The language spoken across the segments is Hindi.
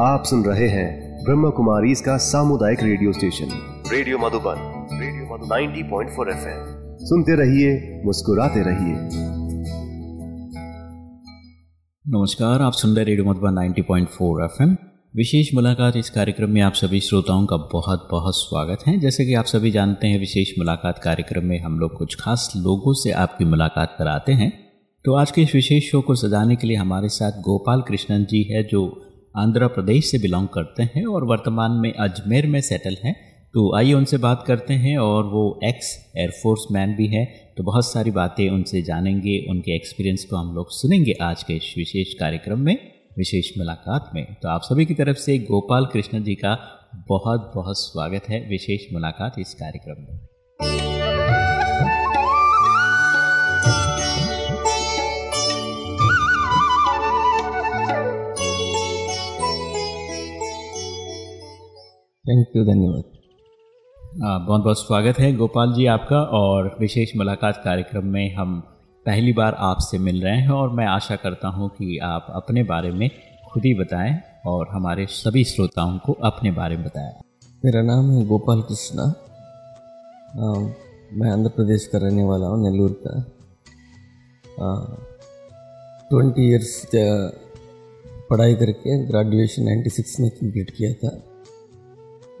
आप सुन रहे हैं ब्रह्म कुमारी इसका सामुदायिक radio station. Radio Madhuban radio Madhuban 90.4 FM. सुनते रहिए मुस्कुराते रहिए। नमस्कार आप सुन रहे रेडियो मधुबन 90.4 एफएम। विशेष मुलाकात इस कार्यक्रम में आप सभी श्रोताओं का बहुत बहुत स्वागत है। जैसे कि आप सभी जानते हैं विशेष मुलाकात कार्यक्रम में हम लोग कुछ खास लोगों से आपकी मुलाकात कराते हैं। तो आज के इस विशेष शो को सजाने के लिए हमारे साथ गोपाल कृष्णन जी है जो आंध्र प्रदेश से बिलोंग करते हैं और वर्तमान में अजमेर में सेटल हैं। तो आइए उनसे बात करते हैं और वो एक्स एयरफोर्स मैन भी है। तो बहुत सारी बातें उनसे जानेंगे, उनके एक्सपीरियंस को हम लोग सुनेंगे आज के इस विशेष कार्यक्रम में, विशेष मुलाकात में। तो आप सभी की तरफ़ से गोपाल कृष्ण जी का बहुत बहुत स्वागत है विशेष मुलाकात इस कार्यक्रम में। थैंक यू धन्यवाद। बहुत बहुत स्वागत है। गोपाल जी आपका और विशेष मुलाकात कार्यक्रम में हम पहली बार आपसे मिल रहे हैं और मैं आशा करता हूँ कि आप अपने बारे में खुद ही बताएँ और हमारे सभी श्रोताओं को अपने बारे में बताएँ। मेरा नाम है गोपाल कृष्णा। मैं आंध्र प्रदेश का रहने वाला हूँ नेल्लूर का। ट्वेंटी इयर्स पढ़ाई करके ग्रेजुएशन 96 में कंप्लीट किया था।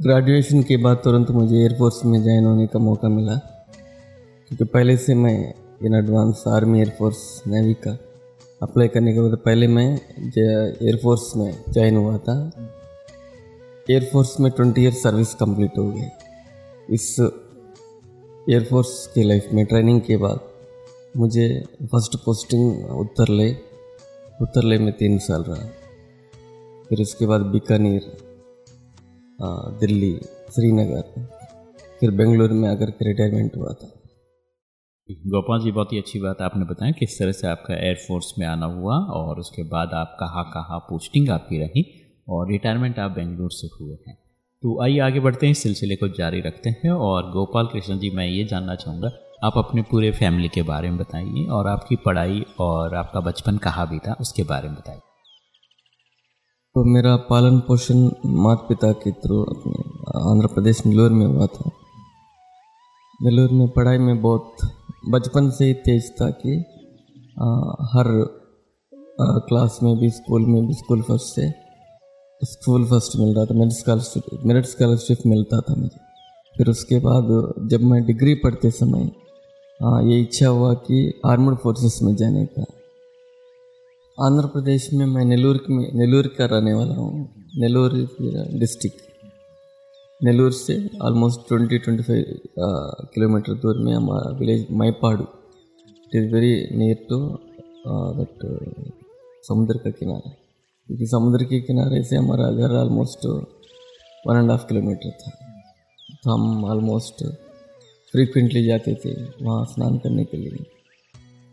ग्रेजुएशन के बाद तुरंत मुझे एयरफोर्स में ज्वाइन होने का मौका मिला। क्योंकि पहले से मैं in advance army air force navy का अप्लाई करने के बाद पहले मैं एयरफोर्स में ज्वाइन हुआ था। एयरफोर्स में ट्वेंटी ईयर सर्विस कंप्लीट हो गई। इस एयरफोर्स के लाइफ में ट्रेनिंग के बाद मुझे फ़र्स्ट पोस्टिंग उत्तर ले उत्तर ले में तीन साल रहा। फिर उसके बाद बीकानेर दिल्ली, श्रीनगर, फिर बेंगलुरु में आकर के रिटायरमेंट हुआ था। गोपाल जी, बहुत ही अच्छी बात आपने बताया किस तरह से आपका एयरफोर्स में आना हुआ और उसके बाद आप कहाँ कहाँ पोस्टिंग आपकी रही और रिटायरमेंट आप बेंगलुरु से हुए हैं। तो आइए आगे बढ़ते हैं, इस सिलसिले को जारी रखते हैं और गोपाल कृष्ण जी, मैं ये जानना चाहूँगा, आप अपने पूरे फैमिली के बारे में बताइए और आपकी पढ़ाई और आपका बचपन कहाँ भी था उसके बारे में बताइए। तो मेरा पालन पोषण माता पिता के थ्रू अपने आंध्र प्रदेश नेल्लोर में हुआ था। नेल्लोर में पढ़ाई में बहुत बचपन से ही तेज था कि आ, हर आ, क्लास में भी स्कूल में भी स्कूल फ़र्स्ट से स्कूल फ़र्स्ट मिल रहा था मेरिट स्कॉलरशिप मेरिट स्कॉलरशिप मिलता था मुझे। फिर उसके बाद जब मैं डिग्री पढ़ते समय आ, ये इच्छा हुआ कि आर्मड फोर्सेस में जाने का आंध्र प्रदेश में मैं नेल्लूर में, नेल्लूर का रहने वाला हूँ। नेल्लूर डिस्ट्रिक्ट नेल्लूर से almost twenty twenty five kilometre दूर में हमारा village Maipadu it is very near to that समुद्र का किनारा। क्योंकि समुद्र के किनारे से हमारा घर almost one and half kilometre था। तो हम ऑलमोस्ट फ्रीक्वेंटली जाते थे वहाँ स्नान करने के लिए।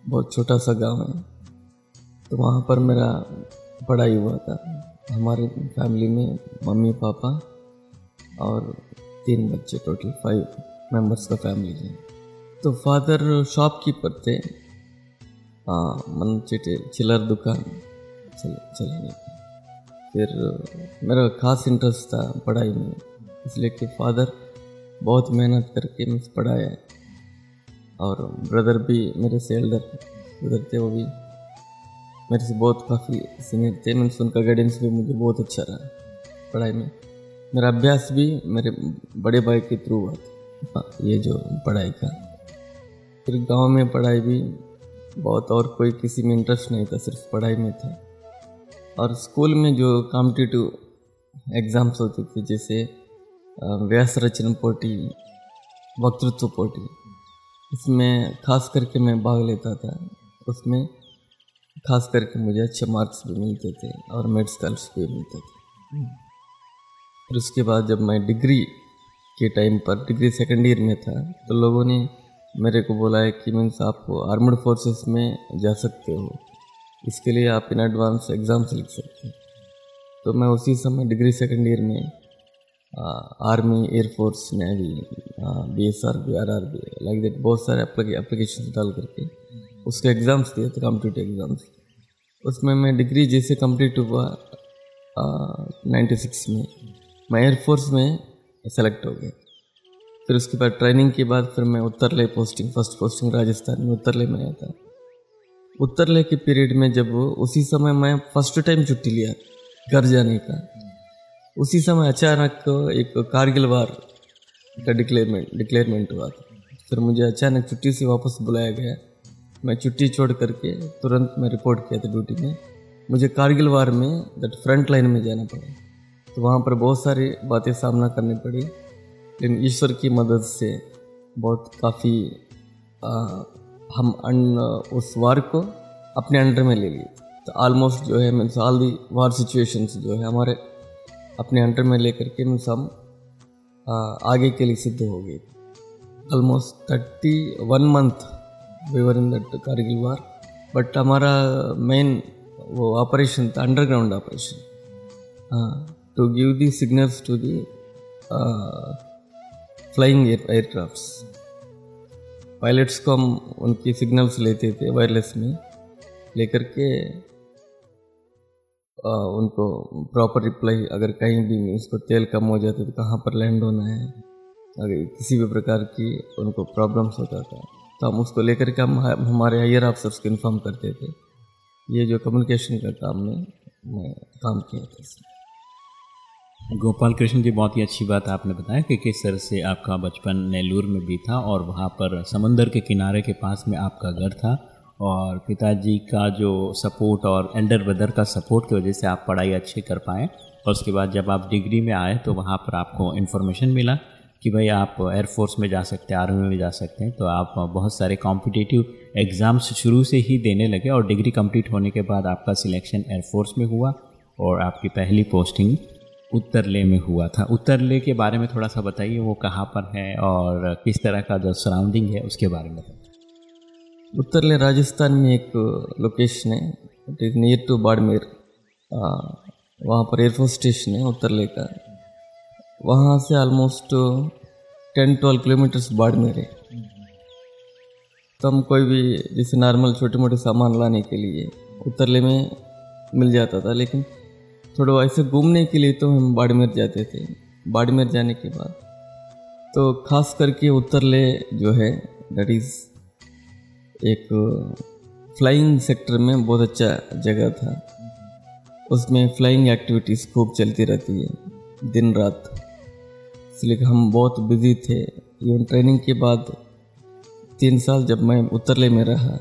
बहुत छोटा सा गाँव है। तो वहाँ पर मेरा पढ़ाई हुआ था। हमारे फैमिली में मम्मी, पापा और तीन बच्चे, टोटल फाइव मेंबर्स का फैमिली है तो फादर शॉपकीपर थे। मन चिटे चिलर दुकान चल, चलाने फिर मेरा खास इंटरेस्ट था पढ़ाई में। इसलिए कि फादर बहुत मेहनत करके मुझे पढ़ाया। और ब्रदर भी मेरे से एल्डर ब्रदर थे, वो भी मेरे से बहुत काफ़ी सीनियर थे। मैंने उनका गाइडेंस भी मुझे बहुत अच्छा रहा पढ़ाई में। मेरा अभ्यास भी मेरे बड़े भाई के थ्रू हुआ था। ये जो पढ़ाई का। फिर गाँव में पढ़ाई भी बहुत और कोई किसी में इंटरेस्ट नहीं था, सिर्फ़ पढ़ाई में था। और स्कूल में जो कॉम्पिटिटिव एग्ज़ाम्स होते थे, जैसे व्यास रचना पोटी, वक्तृत्व पोटी, इसमें खास करके मैं भाग लेता था। उसमें खास करके मुझे अच्छे मार्क्स भी मिलते थे और मेड स्कॉलरशिप भी मिलते थे। फिर उसके बाद जब मैं डिग्री के टाइम पर डिग्री सेकेंड ईयर में था तो लोगों ने मेरे को बोला है कि मीन्स आप आर्मड फोर्सेस में जा सकते हो। इसके लिए आप इन एडवांस एग्ज़ाम्स लिख सकते हैं। तो मैं उसी समय डिग्री सेकेंड ईयर में आ, army air force navy B S R B R R B like that बहुत सारे एप्लीकेशन डाल करके उसके एग्ज़ाम्स दिए थे कॉम्पिटेटिव एग्ज़ाम्स उसमें मैं डिग्री जैसे कंप्लीट हुआ नाइन्टी सिक्स में। मैं एयरफोर्स में सेलेक्ट हो गया। फिर उसके बाद ट्रेनिंग के बाद फिर मैं Uttarlai posting first posting Rajasthan में उत्तरले में आया था उत्तरले के पीरियड में जब उसी समय मैं फ़र्स्ट टाइम छुट्टी लिया घर जाने का, उसी समय अचानक एक कारगिल वार का डिक्लेयरमेंट डिक्लेयरमेंट हुआ था। फिर मुझे अचानक छुट्टी से वापस बुलाया गया। मैं छुट्टी छोड़ करके तुरंत मैं रिपोर्ट किया था ड्यूटी में। मुझे कारगिल वार में दट फ्रंट लाइन में जाना पड़ा। तो वहाँ पर बहुत सारी बातें सामना करनी पड़ी। लेकिन ईश्वर की मदद से बहुत काफ़ी हम अन, उस वार को अपने अंडर में ले लिए। तो ऑलमोस्ट जो है means all the war situations जो है हमारे अपने अंडर में लेकर के मीन्स हम आगे के लिए सिद्ध हो गए। Almost thirty one month we were in that Kargil war. But हमारा मेन वो ऑपरेशन था अंडरग्राउंड ऑपरेशन हाँ to give the signals to the flying aircrafts pilots को हम उनकी सिग्नल्स लेते थे वायरलेस में लेकर के आ, उनको प्रॉपर रिप्लाई अगर कहीं भी उसको तेल कम हो जाता तो कहाँ पर लैंड होना है अगर किसी भी प्रकार की उनको प्रॉब्लम्स होता था। तो हम उसको लेकर के हम हमारे हायर ऑफिसर्स को इन्फॉर्म करते थे। ये जो कम्युनिकेशन का काम में, मैं काम किया था गोपाल कृष्ण जी, बहुत ही अच्छी बात आपने बताया कि किस तरह से आपका बचपन नेल्लूर में भी था और वहाँ पर समुंदर के किनारे के पास में आपका घर था और पिताजी का जो सपोर्ट और एल्डर ब्रदर का सपोर्ट की वजह से आप पढ़ाई अच्छी कर पाए और उसके बाद जब आप डिग्री में आए तो वहाँ पर आपको इन्फॉर्मेशन मिला। कि भाई आप एयरफोर्स में जा सकते हैं आर्मी में जा सकते हैं तो आप बहुत सारे कॉम्पिटिटिव एग्ज़ाम्स शुरू से ही देने लगे और डिग्री कंप्लीट होने के बाद आपका सिलेक्शन एयरफोर्स में हुआ और आपकी पहली पोस्टिंग उत्तरले में हुआ था। उत्तरले के बारे में थोड़ा सा बताइए, वो कहाँ पर है और किस तरह का जो सराउंडिंग है उसके बारे में। उत्तरले राजस्थान में एक लोकेशन है नियर टू बाड़मेर वहाँ पर एयरफोर्स स्टेशन है उत्तरले का। वहाँ से almost ten twelve kilometers Barmer है तो हम कोई भी जैसे नॉर्मल छोटे मोटे सामान लाने के लिए उत्तरले में मिल जाता था, लेकिन थोड़ा ऐसे घूमने के लिए तो हम बाड़मेर जाते थे। बाड़मेर जाने के बाद तो खास करके उत्तरले जो है दैट इज़ एक फ्लाइंग सेक्टर में बहुत अच्छा जगह था। उसमें फ्लाइंग एक्टिविटीज़ खूब चलती रहती है दिन रात इसलिए हम बहुत बिज़ी थे। इवन ट्रेनिंग के बाद तीन साल जब मैं उत्तरले में रहा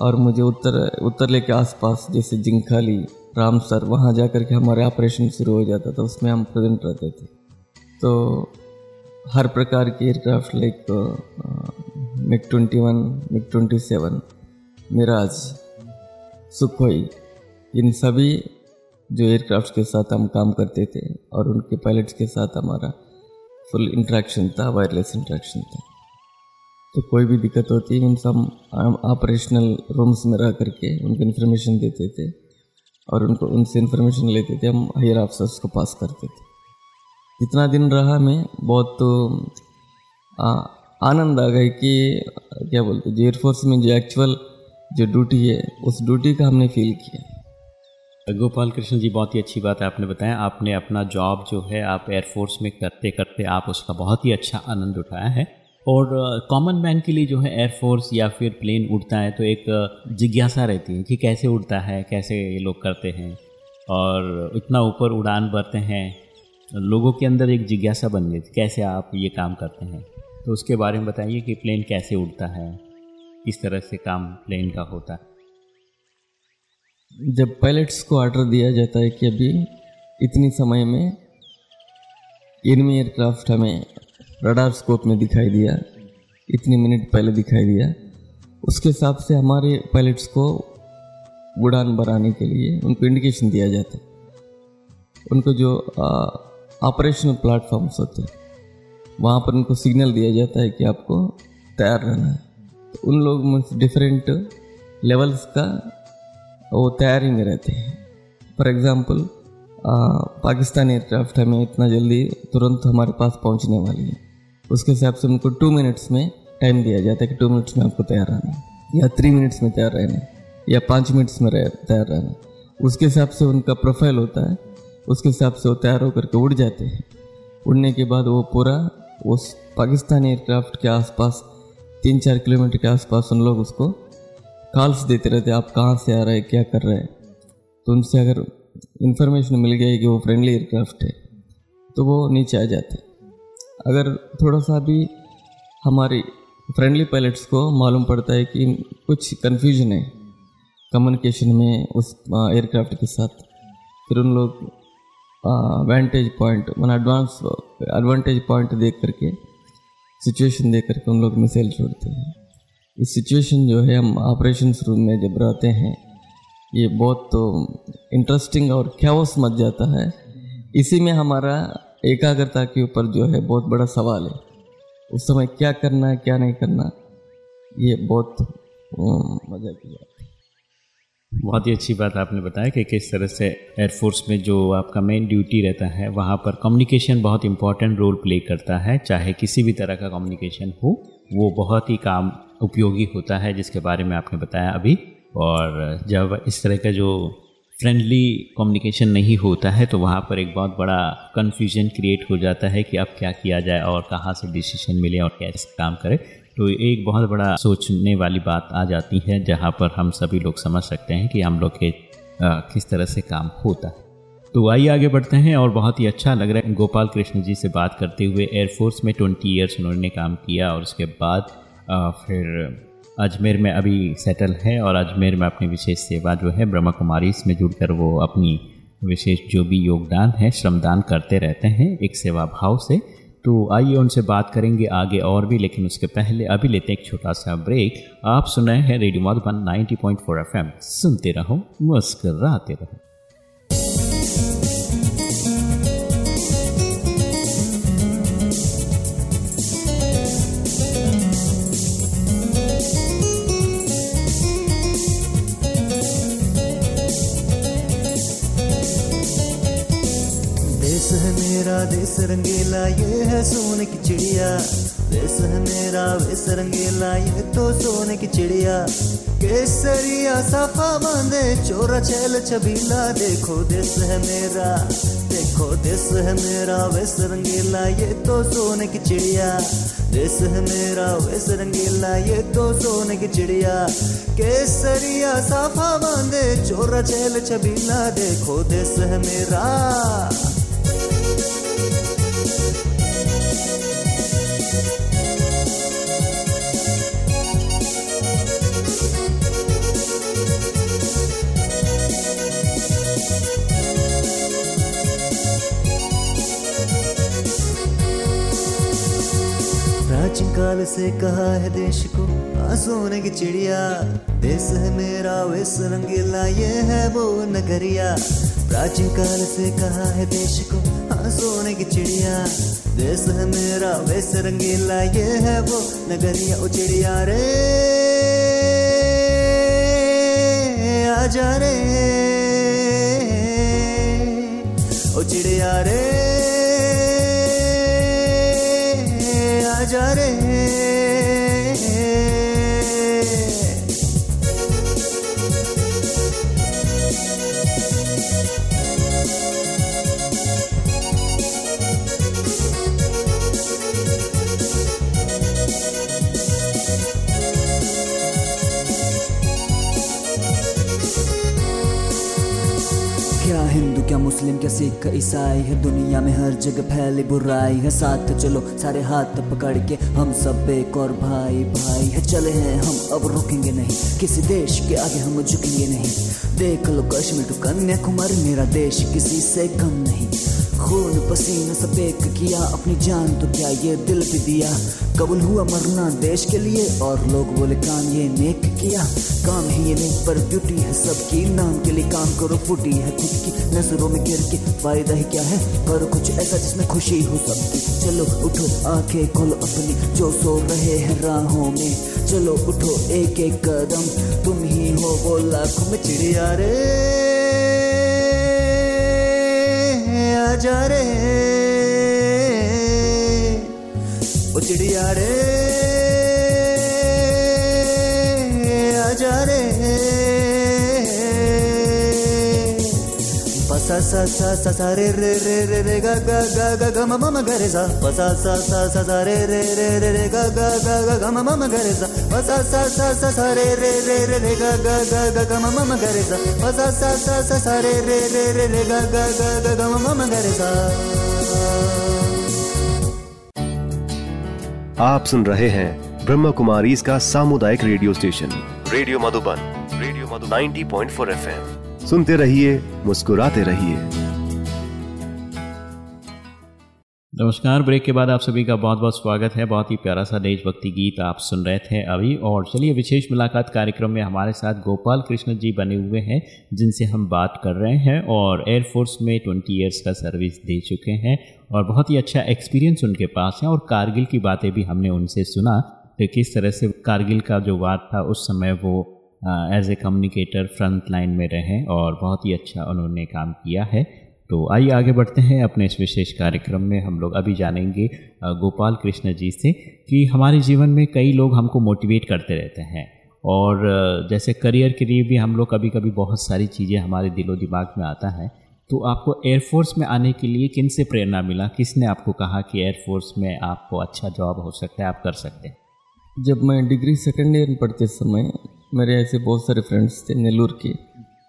और मुझे उत्तर, उत्तरले के आसपास जैसे जिंखाली रामसर वहाँ जा कर के हमारे ऑपरेशन शुरू हो जाता था, उसमें हम प्रेजेंट रहते थे। तो हर प्रकार के aircraft like MiG twenty one MiG twenty seven Mirage Sukhoi इन सभी जो एयरक्राफ्ट के साथ हम काम करते थे और उनके पायलट्स के साथ हमारा फुल इंट्रैक्शन था, वायरलेस इंट्रैक्शन था। तो कोई भी दिक्कत होती मीन्स हम ऑपरेशनल रूम्स में रह करके उनको इन्फॉर्मेशन देते थे और उनको, उनसे इन्फॉर्मेशन लेते थे, हम हायर ऑफिसर्स को पास करते थे। जितना दिन रहा मैं बहुत तो आनंद आ गए कि, क्या बोलते जो एयरफोर्स में जो एक्चुअल जो ड्यूटी है, उस ड्यूटी का हमने फील किया। गोपाल कृष्ण जी, बहुत ही अच्छी बात है आपने बताया। आपने अपना जॉब जो है, आप एयरफोर्स में करते करते आप उसका बहुत ही अच्छा आनंद उठाया है। और कॉमन मैन के लिए जो है एयरफोर्स या फिर प्लेन उड़ता है तो एक, जिज्ञासा रहती है कि कैसे उड़ता है, कैसे ये लोग करते हैं। और इतना ऊपर उड़ान भरते हैं, लोगों के अंदर एक जिज्ञासा बन गई कैसे आप ये काम करते हैं। तो उसके बारे में बताइए कि प्लेन कैसे उड़ता है, किस तरह से काम प्लेन का होता है। जब पायलट्स को ऑर्डर दिया जाता है कि अभी इतनी समय में इनमी एयरक्राफ्ट हमें रडार स्कोप में दिखाई दिया, इतनी मिनट पहले दिखाई दिया, उसके हिसाब से हमारे पायलट्स को उड़ान बढ़ाने के लिए उनको इंडिकेशन दिया जाता है। उनको जो ऑपरेशनल प्लेटफॉर्म्स होते हैं, वहाँ पर उनको सिग्नल दिया जाता है कि आपको तैयार रहना है। तो उन लोग डिफरेंट लेवल्स का वो तैयारी में रहते। हैं फॉर एग्ज़ाम्पल पाकिस्तानी एयरक्राफ्ट हमें इतना जल्दी तुरंत हमारे पास पहुँचने वाली है। उसके हिसाब से उनको टू मिनट्स में टाइम दिया जाता है कि टू मिनट्स में आपको तैयार रहना या थ्री मिनट्स में तैयार रहना या पाँच मिनट्स में तैयार रहना उसके हिसाब से उनका प्रोफ़ाइल होता है, उसके हिसाब से वो तैयार होकर के उड़ जाते हैं। उड़ने के बाद वो पूरा, उस पाकिस्तानी एयरक्राफ्ट के आसपास, तीन चार किलोमीटर के आसपास उन लोग उसको कॉल्स देते रहते, आप कहाँ से आ रहे हैं? क्या कर रहे हैं? तो उनसे अगर इंफॉर्मेशन मिल गई कि वो फ्रेंडली एयरक्राफ्ट है तो वो नीचे आ जाते। अगर थोड़ा सा भी हमारी फ्रेंडली पायलट्स को मालूम पड़ता है कि कुछ कन्फ्यूज़न है कम्युनिकेशन में उस एयरक्राफ्ट के साथ, फिर उन लोग वेंटेज पॉइंट मैंने एडवांस एडवांटेज पॉइंट देख करके सिचुएशन देख करके उन लोग मिसाइल छोड़ते हैं। इस सिचुएशन जो है, हम ऑपरेशन रूम में जब रहते हैं, ये बहुत तो इंटरेस्टिंग और ख्यास मच जाता है। इसी में हमारा एकाग्रता के ऊपर जो है, बहुत बड़ा सवाल है। उस समय क्या करना है, क्या नहीं करना, ये बहुत मज़ा की बात बहुत ही अच्छी बात आपने बताया कि किस तरह से एयरफोर्स में जो आपका मेन ड्यूटी रहता है, वहाँ पर कम्युनिकेशन बहुत इंपॉर्टेंट रोल प्ले करता है। चाहे किसी भी तरह का कम्युनिकेशन हो, वो बहुत ही काम उपयोगी होता है, जिसके बारे में आपने बताया अभी। और जब इस तरह का जो फ्रेंडली कम्युनिकेशन नहीं होता है तो वहाँ पर एक बहुत बड़ा कन्फ्यूज़न क्रिएट हो जाता है कि अब क्या किया जाए और कहाँ से डिसीज़न मिले और कैसे काम करें। तो एक बहुत बड़ा सोचने वाली बात आ जाती है, जहाँ पर हम सभी लोग समझ सकते हैं कि हम लोग के किस तरह से काम होता है। तो आइए आगे बढ़ते हैं और बहुत ही अच्छा लग रहा है गोपाल कृष्ण जी से बात करते हुए। एयरफोर्स में ट्वेंटी ईयर्स उन्होंने काम किया और उसके बाद फिर अजमेर में अभी सेटल है और अजमेर में अपनी विशेष सेवा जो है ब्रह्मा कुमारी इसमें जुड़कर वो अपनी विशेष जो भी योगदान है, श्रमदान करते रहते हैं एक सेवा भाव से। तो आइए उनसे बात करेंगे आगे और भी, लेकिन उसके पहले अभी लेते हैं एक छोटा सा ब्रेक। आप सुनाए हैं रेडियो मधुबन 90.4 एफएम। सुनते रहो, मुस्कराते रहो। देश रंगीला ये है सोने की चिड़िया। देश है मेरा वेश रंगीला, ये तो सोने की चिड़िया। केसरिया साफा बांधे, चोरा चैल छबीला। देखो देश है मेरा, देखो देश है मेरा वेश रंगीला, ये तो सोने की चिड़िया। देश है मेरा वेश रंगीला, ये तो सोने की चिड़िया। केसरिया साफा बांधे, चोरा चैल छबीला। देखो देश है मेरा। से कहा है देश को सोने की चिड़िया देश है मेरा, वेश रंगीला, ये है वो नगरिया। प्राचीन काल से कहा है देश को सोने की चिड़िया देश है मेरा, वेश रंगीला, ये है वो नगरिया ओ चिड़िया रे। आजा रे ओ चिड़िया रे। आजा मुस्लिम क्या सिख ईसाई है। दुनिया में हर जगह फैली बुराई है। साथ चलो, सारे हाथ पकड़ के हम सब एक और भाई भाई है। चले हैं हम, अब रुकेंगे नहीं। किसी देश के आगे हम झुकेंगे नहीं। देख लो कश्मीर टू कन्याकुमारी, मेरा देश किसी से कम नहीं। खून पसीना सब एक किया, अपनी जान तो क्या ये दिल भी दिया? कबूल हुआ मरना देश के लिए, और लोग बोले काम ये नेक किया। काम है ये नेक पर ड्यूटी है सबकी। नाम के लिए काम करो, फूटी है खुद की। नज़रों में गिर के फ़ायदा ही क्या है? पर कुछ ऐसा जिसमें खुशी हो सबकी। चलो उठो, आँखें खोलो अपनी, जो सो रहे हैं राहों में। चलो उठो एक एक कदम। तुम ही हो वो लाखों में चिड़िया रे। आजा रे। ओ चिड़िया रे आजा रे। बस सा सा सा सा सा रे रे रे रे रे गा गा गा गा गा म म म ग रे सा प सा सा सा सा सा रे रे रे रे रे गा गा गा गा गा म म म ग रे सा प सा सा सा सा सा रे रे रे रे रे गा गा गा गा गा म म म ग रे सा प सा सा सा सा सा रे रे रे रे रे गा गा गा गा गा म म म ग रे आप सुन रहे हैं ब्रह्म कुमारी इसका सामुदायिक radio station radio Madhuban radio Madhu 90.4 FM सुनते रहिए, मुस्कुराते रहिए। नमस्कार, ब्रेक के बाद आप सभी का बहुत बहुत स्वागत है। बहुत ही प्यारा सा देशभक्ति गीत आप सुन रहे थे अभी। और चलिए, विशेष मुलाकात कार्यक्रम में हमारे साथ गोपाल कृष्ण जी बने हुए हैं, जिनसे हम बात कर रहे हैं और एयरफोर्स में ट्वेंटी ईयर्स का सर्विस दे चुके हैं और बहुत ही अच्छा एक्सपीरियंस उनके पास है और कारगिल की बातें भी हमने उनसे सुना। तो किस तरह से कारगिल का जो वार था, उस समय वो as a communicator front line में रहे और बहुत ही अच्छा उन्होंने काम किया है। तो आइए आगे बढ़ते हैं। अपने इस विशेष कार्यक्रम में हम लोग अभी जानेंगे गोपाल कृष्ण जी से कि हमारे जीवन में कई लोग हमको मोटिवेट करते रहते हैं और जैसे करियर के लिए भी हम लोग कभी कभी बहुत सारी चीज़ें हमारे दिलो दिमाग में आता है। तो आपको एयरफोर्स में आने के लिए किन से प्रेरणा मिला? किसने आपको कहा कि एयरफोर्स में आपको अच्छा जॉब हो सकता है, आप कर सकते हैं? जब मैं डिग्री सेकेंड ईयर पढ़ते समय मेरे ऐसे बहुत सारे फ्रेंड्स थे नेल्लूर के।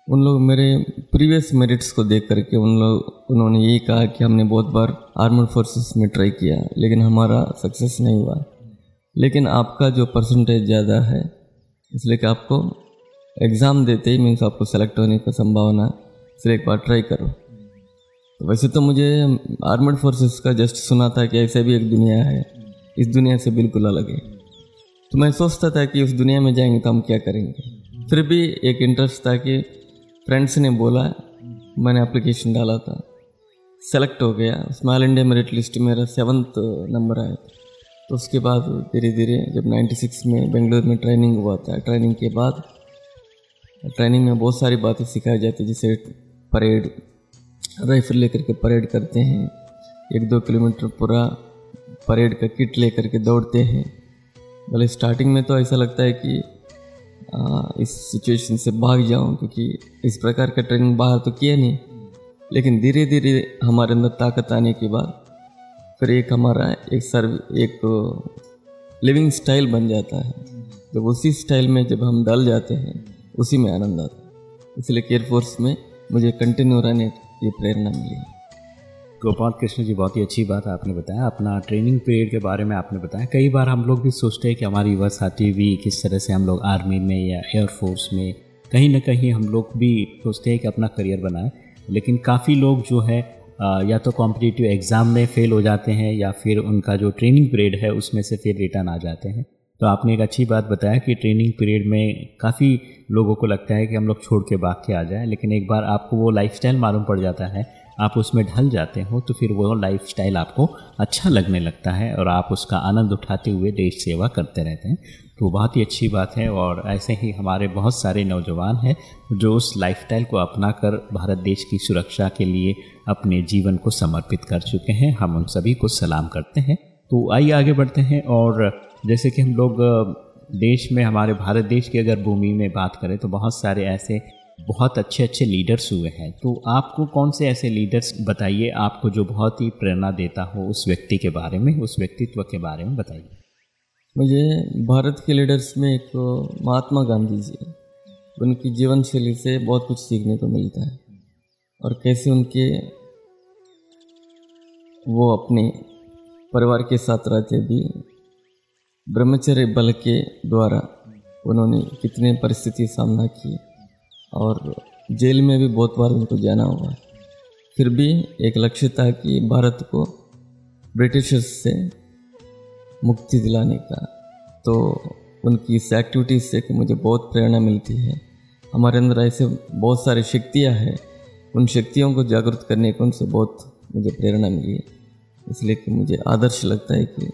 उन लोग मेरे प्रीवियस मेरिट्स को देख करके उन लोग उन्होंने यही कहा कि हमने बहुत बार आर्मड फोर्सेस में ट्राई किया, लेकिन हमारा सक्सेस नहीं हुआ। लेकिन आपका जो परसेंटेज ज़्यादा है, इसलिए कि आपको एग्ज़ाम देते ही मीन्स आपको सेलेक्ट होने का संभावना इसलिए एक बार ट्राई करो। तो वैसे तो मुझे आर्मड फोर्सेस का जस्ट सुना था कि ऐसे भी एक दुनिया है, इस दुनिया से बिल्कुल अलग है। तो मैं सोचता था कि उस दुनिया में जाएँगे तो हम क्या करेंगे? फिर भी एक इंटरेस्ट था कि फ्रेंड्स ने बोला, मैंने एप्लीकेशन डाला था। सेलेक्ट हो गया। उसमें ऑल इंडिया मेरिट लिस्ट मेरा सेवन्थ नंबर आया था। तो उसके बाद धीरे धीरे जब 96 में बेंगलोर में ट्रेनिंग हुआ था ट्रेनिंग के बाद ट्रेनिंग में बहुत सारी बातें सिखाई जाती जैसे परेड राइफल लेकर के परेड करते हैं। एक दो किलोमीटर पूरा परेड का किट लेकर के दौड़ते हैं। भले स्टार्टिंग में तो ऐसा लगता है कि आ, इस सिचुएशन से भाग जाऊँ क्योंकि इस प्रकार का ट्रेनिंग बाहर तो किया नहीं। लेकिन धीरे धीरे हमारे अंदर ताकत आने के बाद फिर एक हमारा एक सर्व एक लिविंग स्टाइल बन जाता है। जब उसी स्टाइल में जब हम डल जाते हैं उसी में आनंद आता है। इसलिए एयरफोर्स में मुझे कंटिन्यू रहने की प्रेरणा मिली गोपाल कृष्ण जी, बहुत ही अच्छी बात आपने बताया। अपना ट्रेनिंग पीरियड के बारे में आपने बताया। कई बार हम लोग भी सोचते हैं कि हमारी युवा साथी भी किस तरह से हम लोग आर्मी में या एयरफोर्स में कहीं ना कहीं हम लोग भी सोचते हैं कि अपना करियर बनाएँ। लेकिन काफ़ी लोग जो है या तो कॉम्पिटिटिव एग्ज़ाम में फ़ेल हो जाते हैं या फिर उनका जो ट्रेनिंग पीरियड है, उसमें से फिर रिटर्न आ जाते हैं। तो आपने एक अच्छी बात बताया कि ट्रेनिंग पीरियड में काफ़ी लोगों को लगता है कि हम लोग छोड़ के भाग के आ जाएँ। लेकिन एक बार आपको वो लाइफस्टाइल मालूम पड़ जाता है आप उसमें ढल जाते हो तो फिर वो लाइफ स्टाइल आपको अच्छा लगने लगता है और आप उसका आनंद उठाते हुए देश सेवा करते रहते हैं। तो बहुत ही अच्छी बात है और ऐसे ही हमारे बहुत सारे नौजवान हैं जो उस लाइफस्टाइल को अपना कर भारत देश की सुरक्षा के लिए अपने जीवन को समर्पित कर चुके हैं। हम उन सभी को सलाम करते हैं। तो आइए आगे बढ़ते हैं और जैसे कि हम लोग देश में, हमारे भारत देश की अगर भूमि में बात करें तो बहुत सारे ऐसे बहुत अच्छे अच्छे लीडर्स हुए हैं। तो आपको कौन से ऐसे लीडर्स बताइए, आपको जो बहुत ही प्रेरणा देता हो उस व्यक्ति के बारे में, उस व्यक्तित्व के बारे में बताइए। मुझे भारत के लीडर्स में एक महात्मा गांधी जी, उनकी जीवन शैली से बहुत कुछ सीखने को मिलता है। और कैसे उनके, वो अपने परिवार के साथ रहते भी, ब्रह्मचर्य बल के द्वारा उन्होंने कितने परिस्थिति सामना की और जेल में भी बहुत बार उनको जाना हुआ। फिर भी एक लक्ष्य था कि भारत को ब्रिटिशर्स से मुक्ति दिलाने का। तो उनकी इस एक्टिविटीज़ से कि मुझे बहुत प्रेरणा मिलती है। हमारे अंदर ऐसे बहुत सारी शक्तियाँ हैं। उन शक्तियों को जागृत करने को उनसे बहुत मुझे प्रेरणा मिली। है इसलिए कि मुझे आदर्श लगता है कि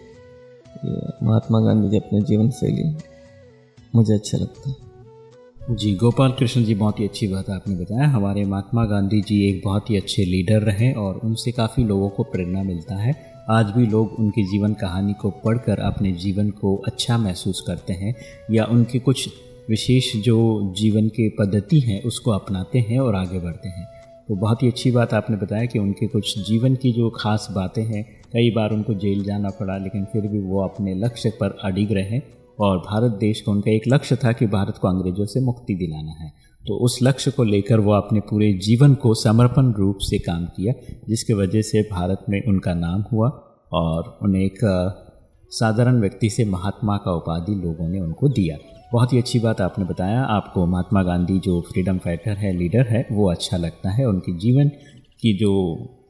महात्मा गांधी जी अपने जीवन शैली मुझे अच्छा लगता है। जी, गोपाल कृष्ण जी, बहुत ही अच्छी बात आपने बताया। हमारे महात्मा गांधी जी एक बहुत ही अच्छे लीडर रहे और उनसे काफ़ी लोगों को प्रेरणा मिलता है। आज भी लोग उनकी जीवन कहानी को पढ़कर अपने जीवन को अच्छा महसूस करते हैं या उनके कुछ विशेष जो जीवन के पद्धति हैं, उसको अपनाते हैं और आगे बढ़ते हैं। तो बहुत ही अच्छी बात आपने बताया कि उनके कुछ जीवन की जो खास बातें हैं, कई बार उनको जेल जाना पड़ा, लेकिन फिर भी वो अपने लक्ष्य पर अडिग रहे। और भारत देश को उनका एक लक्ष्य था कि भारत को अंग्रेज़ों से मुक्ति दिलाना है। तो उस लक्ष्य को लेकर वो अपने पूरे जीवन को समर्पण रूप से काम किया, जिसके वजह से भारत में उनका नाम हुआ और उन्हें एक साधारण व्यक्ति से महात्मा का उपाधि लोगों ने उनको दिया। बहुत ही अच्छी बात आपने बताया। आपको महात्मा गांधी जो फ्रीडम फाइटर है, लीडर है, वो अच्छा लगता है। उनके जीवन की जो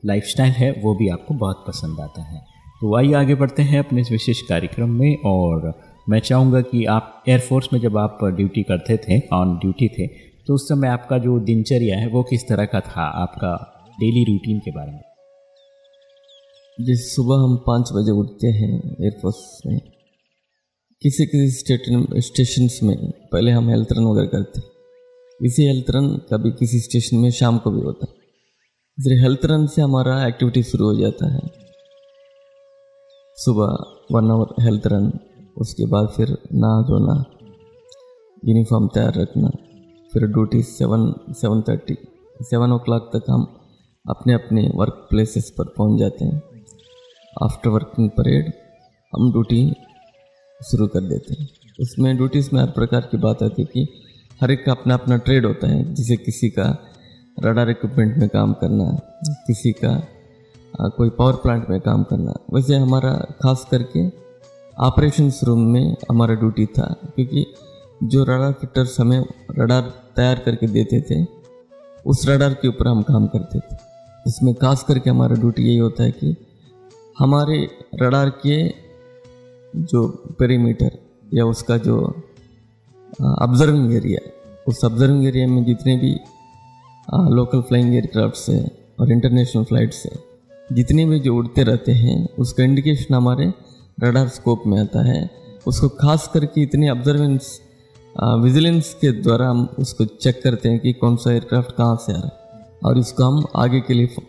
लाइफस्टाइल है, वो भी आपको बहुत पसंद आता है। तो आइए आगे बढ़ते हैं अपने इस विशेष कार्यक्रम में और मैं चाहूँगा कि आप एयरफोर्स में जब आप ड्यूटी करते थे ऑन ड्यूटी थे तो उस समय आपका जो दिनचर्या है, वो किस तरह का था? आपका डेली रूटीन के बारे में। जिस सुबह हम पाँच बजे उठते हैं एयरफोर्स में, किसी किसी स्टेशन में, पहले हम हेल्थ रन वगैरह करते इसी हेल्थ रन कभी किसी स्टेशन में शाम को भी होता इसलिए हेल्थ रन से हमारा एक्टिविटी शुरू हो जाता है। सुबह वन आवर हेल्थ रन उसके बाद फिर नहा धोना यूनिफॉर्म तैयार रखना, फिर duty seven seven thirty seven o'clock तक हम अपने अपने वर्क प्लेसेस पर पहुँच जाते हैं। आफ्टर वर्किंग परेड हम ड्यूटी शुरू कर देते हैं। उसमें ड्यूटीज़ में हर प्रकार की बात आती है कि हर एक का अपना अपना ट्रेड होता है, जिसे किसी का रडार इक्विपमेंट में काम करना, किसी का कोई पावर प्लांट में काम करना, वैसे हमारा खास करके ऑपरेशन रूम में हमारा ड्यूटी था क्योंकि जो रडार फिटर्स हमें रडार तैयार करके देते थे उस रडार के ऊपर हम काम करते थे। इसमें खास करके हमारा ड्यूटी यही होता है कि हमारे रडार के जो पेरीमीटर या उसका जो ऑब्जर्विंग एरिया उस ऑब्जर्विंग एरिया में जितने भी आ, लोकल फ्लाइंग एयरक्राफ्ट से और इंटरनेशनल फ़्लाइट से जितने भी जो उड़ते रहते हैं उसका इंडिकेशन हमारे रडार स्कोप में आता है। उसको खास करके इतनी ऑब्जर्वेंस विजिलेंस के द्वारा हम उसको चेक करते हैं कि कौन सा एयरक्राफ्ट कहाँ से आ रहा है और इसको हम आगे के लिए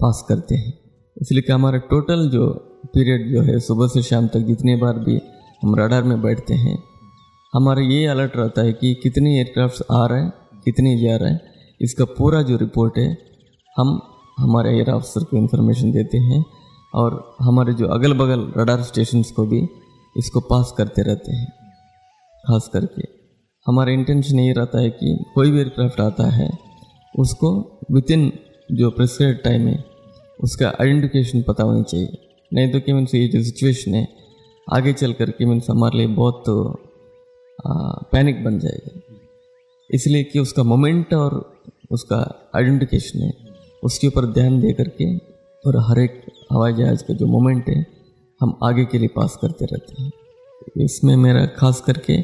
पास करते हैं। इसलिए कि हमारा टोटल जो पीरियड जो है, सुबह से शाम तक जितनी बार भी हम रडार में बैठते हैं, हमारा ये अलर्ट रहता है कि कितने एयरक्राफ्ट आ रहे हैं, कितने जा रहे हैं। इसका पूरा जो रिपोर्ट है, हम हमारे एयर ऑफिसर को इन्फॉर्मेशन देते हैं। और हमारे जो अगल बगल रडार स्टेशन को भी इसको पास करते रहते हैं। खास करके हमारा इंटेंशन ये रहता है कि कोई भी एयरक्राफ्ट आता है, उसको विद इन जो प्रिस्क्राइब टाइम है, उसका आइडेंटिफिकेशन पता होनी चाहिए। नहीं तो कि मीन्स ये जो सिचुएशन है, आगे चल कर के मीन्स हमारे लिए बहुत पैनिक बन जाएगा। इसलिए कि उसका मोमेंट और उसका आइडेंटिफिकेशन है, उसके ऊपर ध्यान दे करके और हर एक हवाई जहाज़ का जो मोमेंट है, हम आगे के लिए पास करते रहते हैं। इसमें मेरा खास करके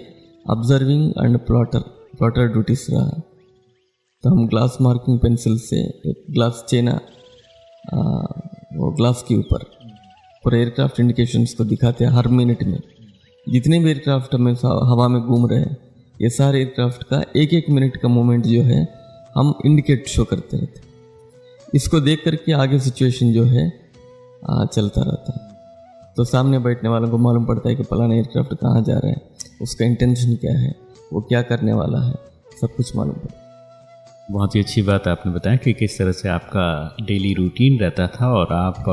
observing and plotter plotter duties रहा है। तो हम ग्लास मार्किंग पेंसिल से एक ग्लास चेना वो ग्लास के ऊपर पूरे एयरक्राफ्ट इंडिकेशंस को दिखाते हैं हर मिनट में। जितने भी एयरक्राफ्ट हमें हवा में घूम रहे हैं, ये सारे एयरक्राफ्ट का एक एक मिनट का मोमेंट जो है, हम इंडिकेट शो करते रहते हैं। इसको देख करके आगे सिचुएशन जो है आ, चलता रहता है। तो सामने बैठने वालों को मालूम पड़ता है कि फलाना एयरक्राफ्ट कहाँ जा रहा है उसका इंटेंशन क्या है वो क्या करने वाला है सब कुछ मालूम पड़ता बहुत ही अच्छी बात आपने बताया कि किस तरह से आपका डेली रूटीन रहता था और आप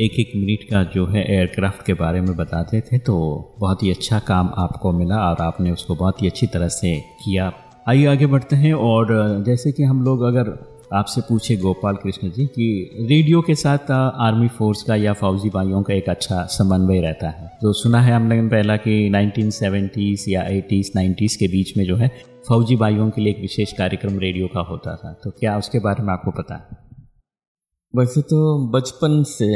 एक एक मिनट का जो है एयरक्राफ्ट के बारे में बताते थे तो बहुत ही अच्छा काम आपको मिला और आपने उसको बहुत ही अच्छी तरह से किया। आइए आगे बढ़ते हैं और जैसे कि हम लोग अगर आपसे पूछे गोपाल कृष्ण जी कि रेडियो के साथ आर्मी फोर्स का या फौजी भाइयों का एक अच्छा समन्वय रहता है। तो सुना है हमने पहला कि 1970s या 80s 90s के बीच में जो है, फौजी भाइयों के लिए एक विशेष कार्यक्रम रेडियो का होता था। तो क्या उसके बारे में आपको पता है? वैसे तो बचपन से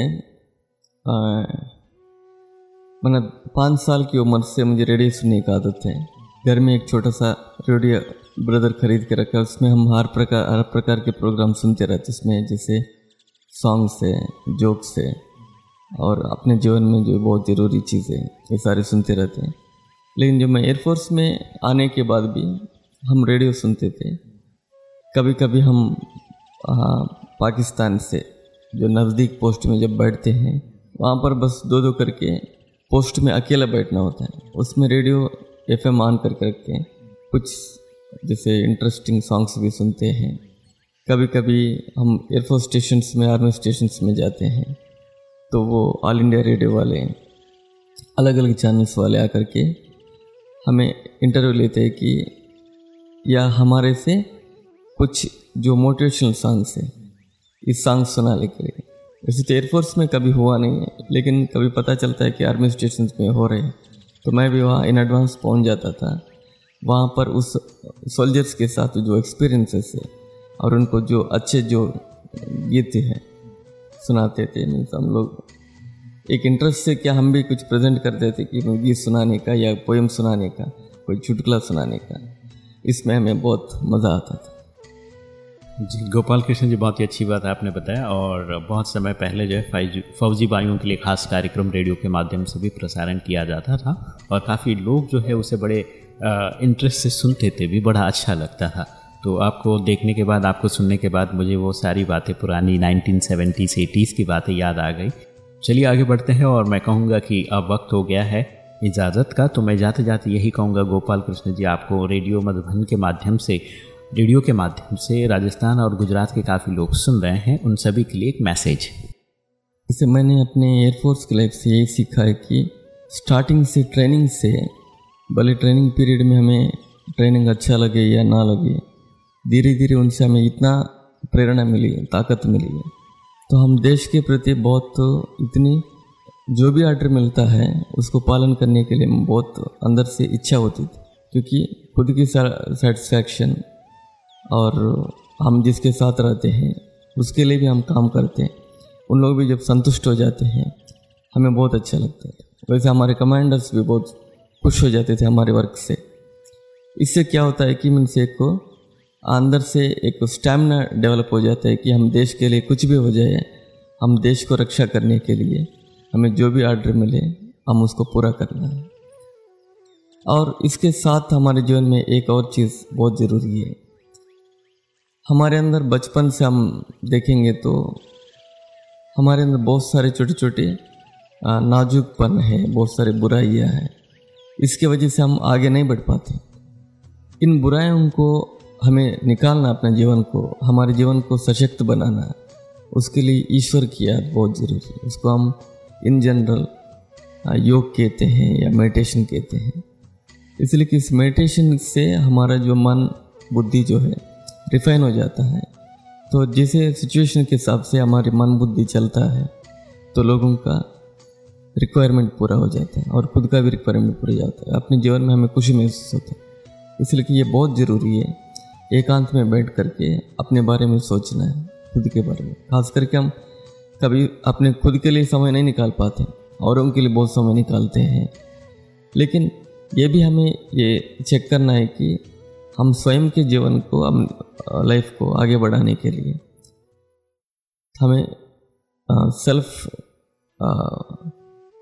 मैंने पाँच साल की उम्र से मुझे रेडियो सुनने की आदत है। घर में एक छोटा सा रेडियो ब्रदर खरीद के रखा उसमें हम हर प्रकार हर प्रकार के प्रोग्राम सुनते रहते उसमें जैसे सॉन्ग से जोक से और अपने जीवन में जो बहुत ज़रूरी चीज़ें ये सारे सुनते रहते हैं। लेकिन जब मैं एयरफोर्स में आने के बाद भी हम रेडियो सुनते थे कभी कभी हम आ, पाकिस्तान से जो नज़दीक पोस्ट में जब बैठते हैं वहाँ पर बस दो दो करके पोस्ट में अकेला बैठना होता है। उसमें रेडियो एफएम ऑन करके रखते हैं कुछ जैसे इंटरेस्टिंग सॉन्ग्स भी सुनते हैं। कभी कभी हम एयरफोर्स स्टेशन में आर्मी स्टेशन में जाते हैं तो वो ऑल इंडिया रेडियो वाले अलग अलग चैनल्स वाले आकर के हमें इंटरव्यू लेते हैं कि या हमारे से कुछ जो मोटिवेशनल सॉन्ग्स है, इस सॉन्ग सुना लेकर वैसे तो एयरफोर्स में कभी हुआ नहीं है, लेकिन कभी पता चलता है कि आर्मी स्टेशन में हो रहे हैं। तो मैं भी वहाँ इन एडवांस पहुँच जाता था। वहाँ पर उस सोल्जर्स के साथ जो एक्सपीरियंसेस है और उनको जो अच्छे जो गीत हैं सुनाते थे मीन्स हम लोग। एक इंटरेस्ट से क्या हम भी कुछ प्रेजेंट करते थे कि गीत सुनाने का या पोएम सुनाने का, कोई चुटकुला सुनाने का। इसमें हमें बहुत मज़ा आता था। जी, गोपाल कृष्ण जी, बहुत ही अच्छी बात है आपने बताया और बहुत समय पहले जो है फौजी भाइयों के लिए खास कार्यक्रम रेडियो के माध्यम से भी प्रसारण किया जाता था और काफ़ी लोग जो है उसे बड़े इंटरेस्ट से सुनते थे, भी बड़ा अच्छा लगता था। तो आपको देखने के बाद, आपको सुनने के बाद मुझे वो सारी बातें पुरानी नाइनटीन सेवेंटीज़, एटीज़ की बातें याद आ गई। चलिए आगे बढ़ते हैं और मैं कहूँगा कि अब वक्त हो गया है इजाज़त का तो मैं जाते जाते यही कहूँगा, गोपाल कृष्ण जी, आपको रेडियो मधुबन के माध्यम से रेडियो के माध्यम से राजस्थान और गुजरात के काफ़ी लोग सुन रहे हैं। उन सभी के लिए एक मैसेज। इसे मैंने अपने एयरफोर्स की लाइफ से यही सीखा है कि स्टार्टिंग से ट्रेनिंग से, भले ट्रेनिंग पीरियड में हमें ट्रेनिंग अच्छा लगे या ना लगे धीरे धीरे उनसे हमें इतना प्रेरणा मिली, ताकत मिली है। तो हम देश के प्रति बहुत इतनी जो भी आर्डर मिलता है, उसको पालन करने के लिए बहुत अंदर से इच्छा होती थी, क्योंकि खुद की सेटिस्फैक्शन और हम जिसके साथ रहते हैं, उसके लिए भी हम काम करते हैं। उन लोग भी जब संतुष्ट हो जाते हैं, हमें बहुत अच्छा लगता है वैसे हमारे कमांडर्स भी बहुत खुश हो जाते थे हमारे वर्क से। इससे क्या होता है कि मीन्स एक को अंदर से एक स्टैमिना डेवलप हो जाता है कि हम देश के लिए कुछ भी हो जाए, हम देश को रक्षा करने के लिए, हमें जो भी आर्डर मिले, हम उसको पूरा करना है। और इसके साथ हमारे जीवन में एक और चीज़ बहुत ज़रूरी है। हमारे अंदर बचपन से हम देखेंगे तो हमारे अंदर बहुत सारे छोटे छोटे नाजुकपन है, बहुत सारे बुराइयाँ हैं। इसके वजह से हम आगे नहीं बढ़ पाते। इन बुराइयों को हमें निकालना, अपने जीवन को, हमारे जीवन को सशक्त बनाना, उसके लिए ईश्वर की याद बहुत ज़रूरी है। उसको हम इन जनरल योग कहते हैं या मेडिटेशन कहते हैं। इसलिए कि इस मेडिटेशन से हमारा जो मन, बुद्धि जो है रिफाइन हो जाता है। तो जैसे सिचुएशन के हिसाब से हमारी मन बुद्धि चलता है तो लोगों का रिक्वायरमेंट पूरा हो जाता है और खुद का भी रिक्वायरमेंट पूरा जाता है। अपने जीवन में हमें खुशी महसूस होता है। इसलिए कि ये बहुत ज़रूरी है, एकांत में बैठ करके अपने बारे में सोचना है, खुद के बारे में। खास करके हम कभी अपने खुद के लिए समय नहीं निकाल पाते औरों के लिए बहुत समय निकालते हैं। लेकिन ये भी हमें ये चेक करना है कि हम स्वयं के जीवन को लाइफ को आगे बढ़ाने के लिए हमें सेल्फ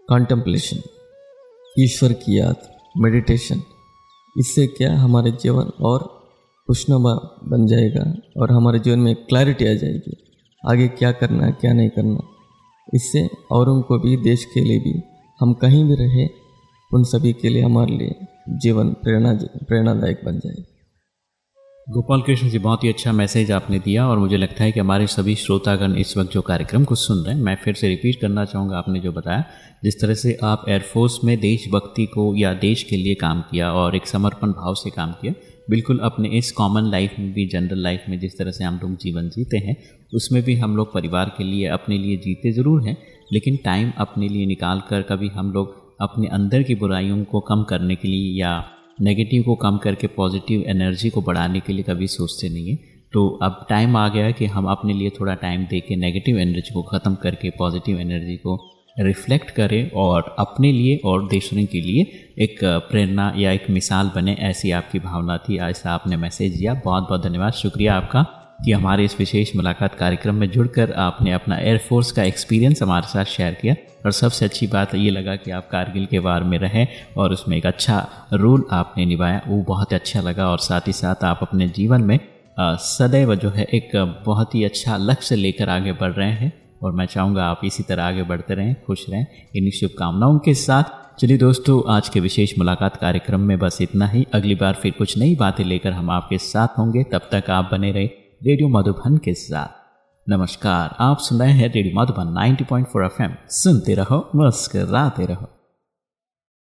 कॉन्टम्पलेशन ईश्वर की याद मेडिटेशन इससे क्या हमारे जीवन और खुशनुमा बन जाएगा और हमारे जीवन में क्लैरिटी आ जाएगी। आगे क्या करना, क्या नहीं करना, इससे औरों को भी, देश के लिए भी, हम कहीं भी रहे, उन सभी के लिए हमारे लिए जीवन प्रेरणा, प्रेरणादायक बन जाएगा। गोपाल कृष्ण जी, बहुत ही अच्छा मैसेज आपने दिया और मुझे लगता है कि हमारे सभी श्रोतागण इस वक्त जो कार्यक्रम को सुन रहे हैं, मैं फिर से रिपीट करना चाहूँगा आपने जो बताया, जिस तरह से आप एयरफोर्स में देशभक्ति को या देश के लिए काम किया और एक समर्पण भाव से काम किया, बिल्कुल अपने इस कॉमन लाइफ में भी जनरल लाइफ में जिस तरह से हम लोग जीवन जीते हैं, उसमें भी हम लोग परिवार के लिए, अपने लिए जीते ज़रूर हैं, लेकिन टाइम अपने लिए निकाल कर कभी हम लोग अपने अंदर की बुराइयों को कम करने के लिए या नेगेटिव को कम करके पॉजिटिव एनर्जी को बढ़ाने के लिए कभी सोचते नहीं हैं। तो अब टाइम आ गया कि हम अपने लिए थोड़ा टाइम दे के नेगेटिव एनर्जी को ख़त्म करके पॉजिटिव एनर्जी को रिफ्लेक्ट करें और अपने लिए और दूसरों के लिए एक प्रेरणा या एक मिसाल बने ऐसी आपकी भावना थी। ऐसा आपने मैसेज दिया। बहुत बहुत धन्यवाद। शुक्रिया आपका। कि हमारे इस विशेष मुलाकात कार्यक्रम में जुड़कर आपने अपना एयरफोर्स का एक्सपीरियंस हमारे साथ शेयर किया। और सबसे अच्छी बात ये लगा कि आप कारगिल के वार में रहें और उसमें एक अच्छा रोल आपने निभाया, वो बहुत अच्छा लगा। और साथ ही साथ आप अपने जीवन में सदैव जो है एक बहुत ही अच्छा लक्ष्य लेकर आगे बढ़ रहे हैं। और मैं चाहूँगा आप इसी तरह आगे बढ़ते रहें, खुश रहें। इन्हीं शुभकामनाओं के साथ चलिए दोस्तों, आज के विशेष मुलाकात कार्यक्रम में बस इतना ही। अगली बार फिर कुछ नई बातें लेकर हम आपके साथ होंगे। तब तक आप बने रहे। रेडियो मधुबन के साथ। नमस्कार, आप सुन रहे हैं रेडियो मधुबन 90.4 एफएम। सुनते रहो, मुस्कराते रहो।